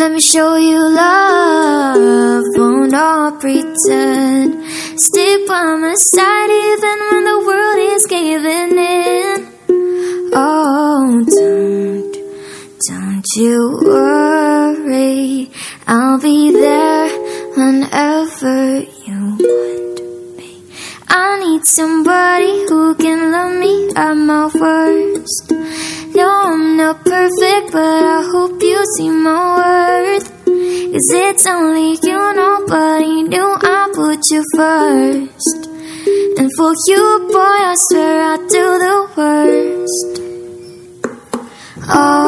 Let me show you love, won't all pretend. Stick by my side even when the world is giving don't you worry. I'll be there whenever you want me. I need somebody who can love me at my worst. No, I'm not perfect, but I hope you see my worth. Cause it's only you, nobody knew I put you first. And for you, boy, I swear I'd do the worst. Oh,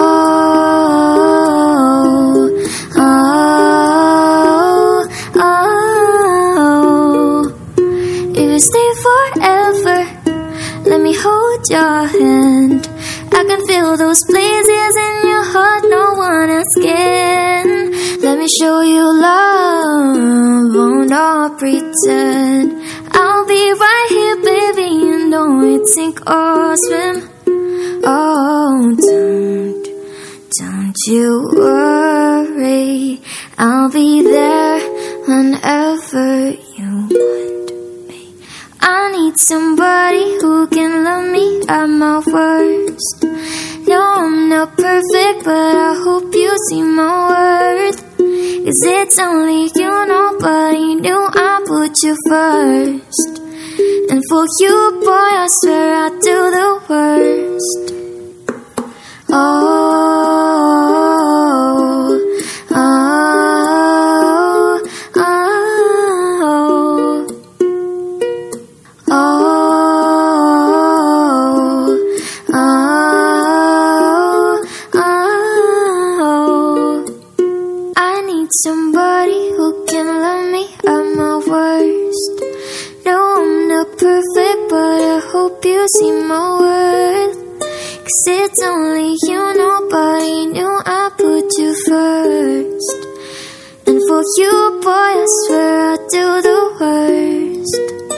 your hand. I can feel those places in your heart no one else can. Let me show you love, won't all pretend. I'll be right here, baby, you know it sink or swim. Oh, don't, don't you worry. I'll be there whenever you want me. I need somebody who can love at my worst. No, I'm not perfect, but I hope you see my worth. Cause it's only you, nobody knew I put you first. And for you, boy, I swear I'd do the I need somebody who can love me at my worst. No, I'm not perfect, but I hope you see my worth. Cause it's only you, nobody knew I put you first. And for you, boy, I swear I'd do the worst.